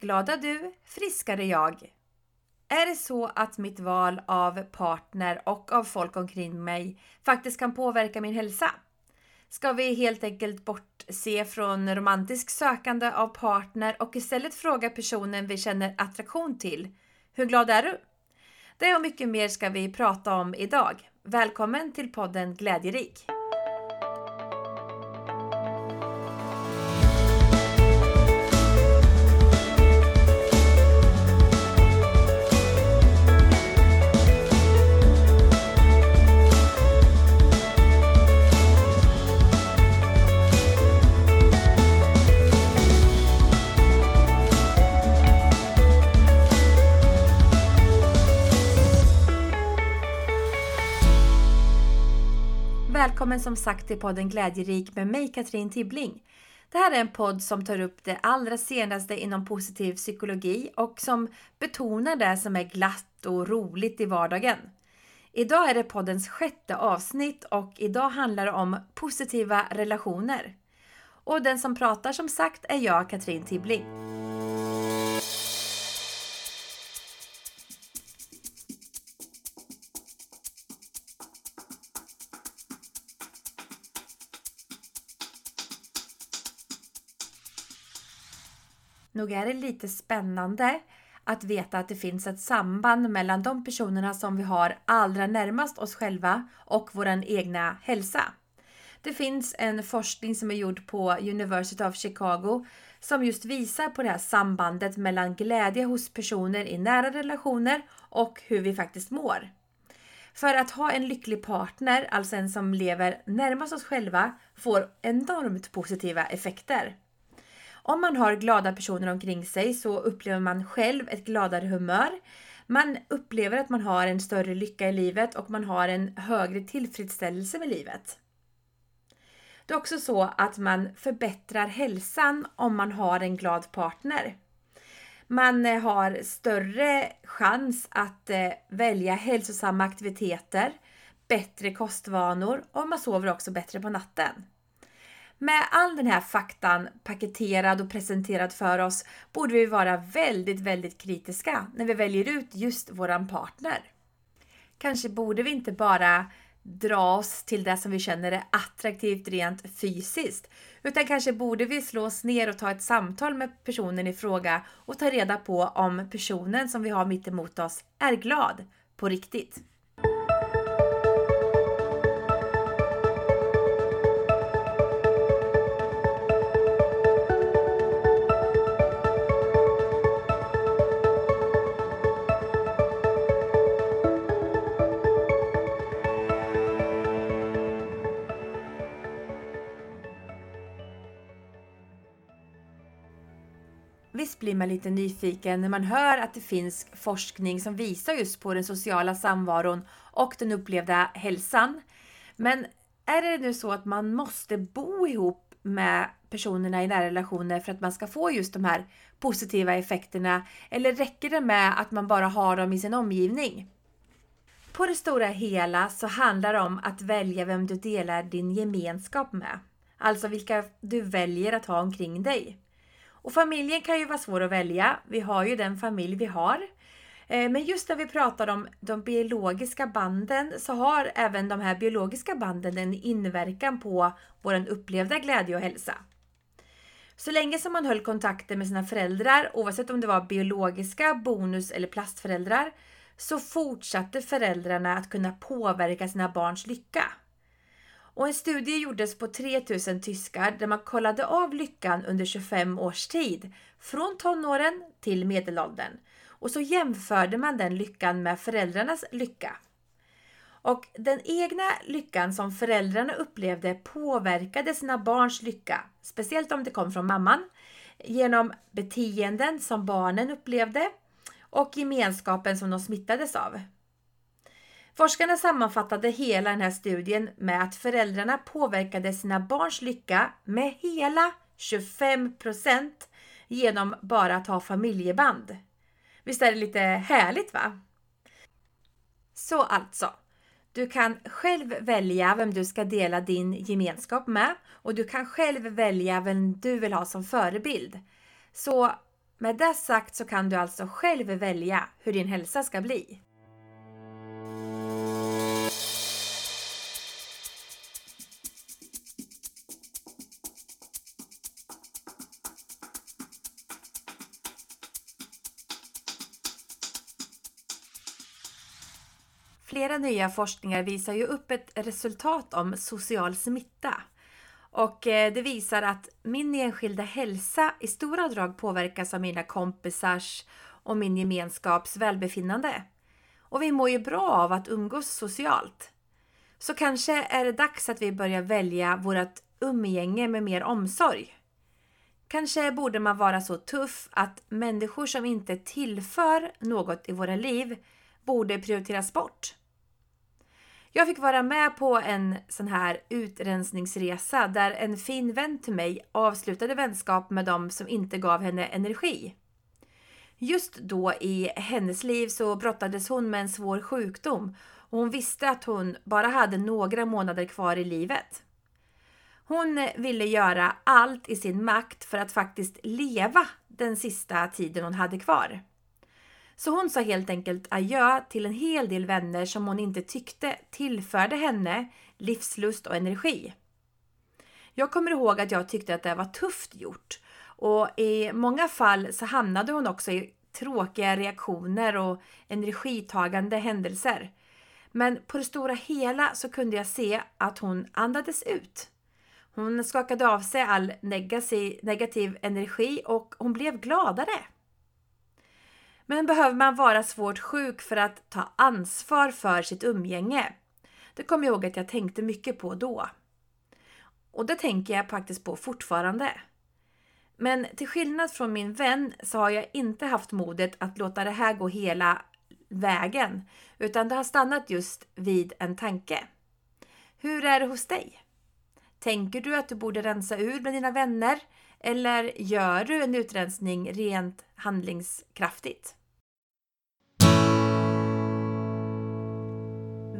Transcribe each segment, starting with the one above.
Glada du, friskare jag. Är det så att mitt val av partner och av folk omkring mig faktiskt kan påverka min hälsa? Ska vi helt enkelt bortse från romantisk sökande av partner och istället fråga personen vi känner attraktion till. Hur glad är du? Det och mycket mer ska vi prata om idag. Välkommen till podden Glädjerik! Välkommen som sagt till podden Glädjerik med mig Katrin Tibbling. Det här är en podd som tar upp det allra senaste inom positiv psykologi och som betonar det som är glatt och roligt i vardagen. Idag är det poddens sjätte avsnitt och idag handlar det om positiva relationer. Och den som pratar som sagt är jag, Katrin Tibbling. Nog är det lite spännande att veta att det finns ett samband mellan de personerna som vi har allra närmast oss själva och vår egna hälsa. Det finns en forskning som är gjord på University of Chicago som just visar på det här sambandet mellan glädje hos personer i nära relationer och hur vi faktiskt mår. För att ha en lycklig partner, alltså en som lever närmast oss själva, får enormt positiva effekter. Om man har glada personer omkring sig så upplever man själv ett gladare humör. Man upplever att man har en större lycka i livet och man har en högre tillfredsställelse med livet. Det är också så att man förbättrar hälsan om man har en glad partner. Man eh, har större chans att eh, välja hälsosamma aktiviteter, bättre kostvanor och man sover också bättre på natten. Med all den här faktan paketerad och presenterad för oss borde vi vara väldigt, väldigt kritiska när vi väljer ut just våran partner. Kanske borde vi inte bara dra oss till det som vi känner är attraktivt rent fysiskt. Utan kanske borde vi slå oss ner och ta ett samtal med personen i fråga och ta reda på om personen som vi har mitt emot oss är glad på riktigt. Visst blir man lite nyfiken när man hör att det finns forskning som visar just på den sociala samvaron och den upplevda hälsan. Men är det nu så att man måste bo ihop med personerna i nära relationer för att man ska få just de här positiva effekterna? Eller räcker det med att man bara har dem i sin omgivning? På det stora hela så handlar det om att välja vem du delar din gemenskap med. Alltså vilka du väljer att ha omkring dig. Och familjen kan ju vara svår att välja. Vi har ju den familj vi har. Eh, men just när vi pratar om de biologiska banden så har även de här biologiska banden en inverkan på vår upplevda glädje och hälsa. Så länge som man höll kontakten med sina föräldrar, oavsett om det var biologiska, bonus eller plastföräldrar, så fortsatte föräldrarna att kunna påverka sina barns lycka. Och en studie gjordes på 3000 tyskar där man kollade av lyckan under 25 års tid, från tonåren till medelåldern. Och så jämförde man den lyckan med föräldrarnas lycka. Och den egna lyckan som föräldrarna upplevde påverkade sina barns lycka, speciellt om det kom från mamman, genom beteenden som barnen upplevde och gemenskapen som de smittades av. Forskarna sammanfattade hela den här studien med att föräldrarna påverkade sina barns lycka med hela 25% genom bara att ha familjeband. Visst är det lite härligt va? Så alltså, du kan själv välja vem du ska dela din gemenskap med och du kan själv välja vem du vill ha som förebild. Så med det sagt så kan du alltså själv välja hur din hälsa ska bli. Flera nya forskningar visar ju upp ett resultat om social smitta. Och eh, det visar att min enskilda hälsa i stora drag påverkas av mina kompisars och min gemenskaps välbefinnande. Och vi mår ju bra av att umgås socialt. Så kanske är det dags att vi börjar välja vårt umgänge med mer omsorg. Kanske borde man vara så tuff att människor som inte tillför något i våra liv borde prioriteras bort. Jag fick vara med på en sån här utrensningsresa där en fin vän till mig avslutade vänskap med dem som inte gav henne energi. Just då i hennes liv så brottades hon med en svår sjukdom och hon visste att hon bara hade några månader kvar i livet. Hon ville göra allt i sin makt för att faktiskt leva den sista tiden hon hade kvar. Så hon sa helt enkelt adjö till en hel del vänner som hon inte tyckte tillförde henne livslust och energi. Jag kommer ihåg att jag tyckte att det var tufft gjort och i många fall så hamnade hon också i tråkiga reaktioner och energitagande händelser. Men på det stora hela så kunde jag se att hon andades ut. Hon skakade av sig all negativ, energi och hon blev gladare. Men behöver man vara svårt sjuk för att ta ansvar för sitt umgänge? Det kommer jag ihåg att jag tänkte mycket på då. Och det tänker jag faktiskt på fortfarande. Men till skillnad från min vän så har jag inte haft modet att låta det här gå hela vägen, utan det har stannat just vid en tanke. Hur är det hos dig? Tänker du att du borde rensa ur med dina vänner eller gör du en utrensning rent handlingskraftigt?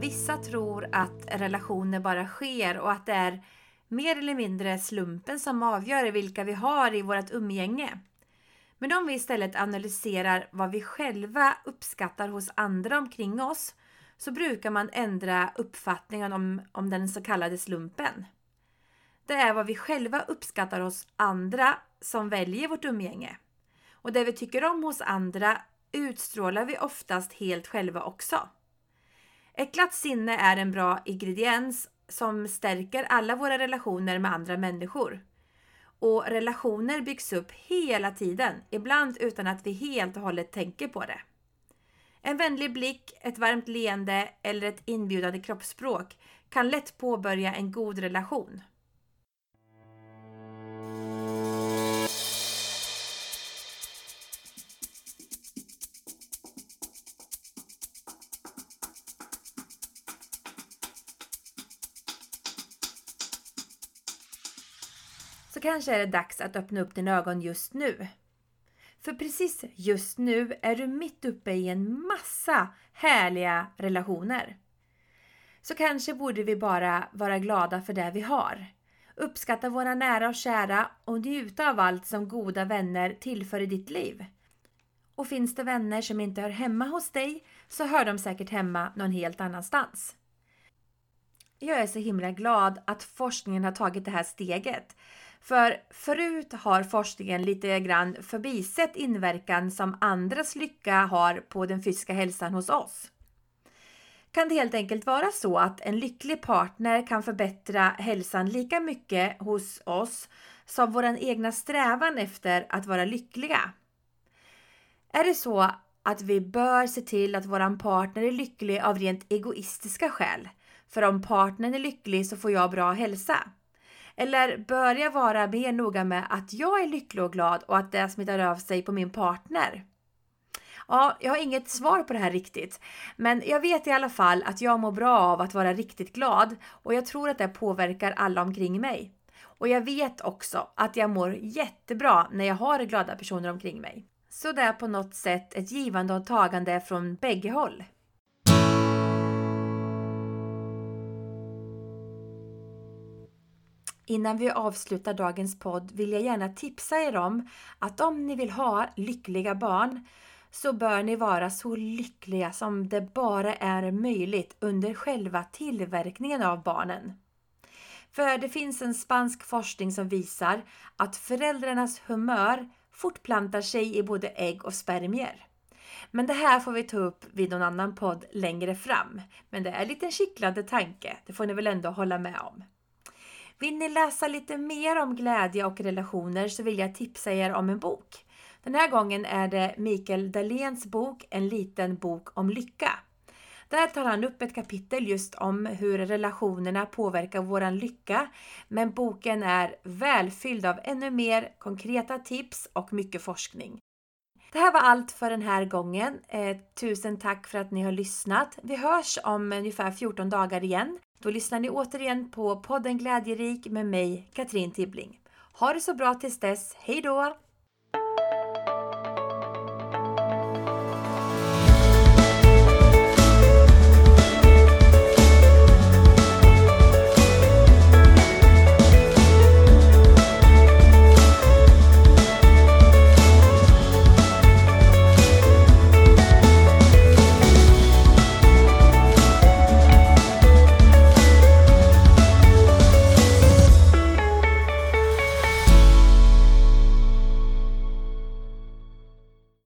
Vissa tror att relationer bara sker och att det är mer eller mindre slumpen som avgör vilka vi har i vårt umgänge. Men om vi istället analyserar vad vi själva uppskattar hos andra omkring oss så brukar man ändra uppfattningen om, om den så kallade slumpen. Det är vad vi själva uppskattar hos andra som väljer vårt umgänge. Och det vi tycker om hos andra utstrålar vi oftast helt själva också. Ett glatt sinne är en bra ingrediens som stärker alla våra relationer med andra människor. Och relationer byggs upp hela tiden, ibland utan att vi helt och hållet tänker på det. En vänlig blick, ett varmt leende eller ett inbjudande kroppsspråk kan lätt påbörja en god relation. Så kanske är det dags att öppna upp dina ögon just nu. För precis just nu är du mitt uppe i en massa härliga relationer. Så kanske borde vi bara vara glada för det vi har. Uppskatta våra nära och kära och njuta av allt som goda vänner tillför i ditt liv. Och finns det vänner som inte hör hemma hos dig så hör de säkert hemma någon helt annanstans. Jag är så himla glad att forskningen har tagit det här steget för förut har forskningen lite grann förbisett inverkan som andras lycka har på den fysiska hälsan hos oss. Kan det helt enkelt vara så att en lycklig partner kan förbättra hälsan lika mycket hos oss som vår egna strävan efter att vara lyckliga? Är det så att vi bör se till att vår partner är lycklig av rent egoistiska skäl? För om partnern är lycklig så får jag bra hälsa. Eller bör jag vara mer noga med att jag är lycklig och glad och att det smittar av sig på min partner? Ja, jag har inget svar på det här riktigt. Men jag vet i alla fall att jag mår bra av att vara riktigt glad och jag tror att det påverkar alla omkring mig. Och jag vet också att jag mår jättebra när jag har glada personer omkring mig. Så det är på något sätt ett givande och tagande från bägge håll. Innan vi avslutar dagens podd vill jag gärna tipsa er om att om ni vill ha lyckliga barn så bör ni vara så lyckliga som det bara är möjligt under själva tillverkningen av barnen. För det finns en spansk forskning som visar att föräldrarnas humör fortplantar sig i både ägg och spermier. Men det här får vi ta upp vid någon annan podd längre fram. Men det är en liten kittlande tanke, det får ni väl ändå hålla med om. Vill ni läsa lite mer om glädje och relationer så vill jag tipsa er om en bok. Den här gången är det Mikael Dahléns bok En liten bok om lycka. Där tar han upp ett kapitel just om hur relationerna påverkar våran lycka. Men boken är välfylld av ännu mer konkreta tips och mycket forskning. Det här var allt för den här gången. Eh, tusen tack för att ni har lyssnat. Vi hörs om ungefär 14 dagar igen. Då lyssnar ni återigen på podden Glädjerik med mig, Katrin Tibbling. Ha det så bra tills dess. Hej då!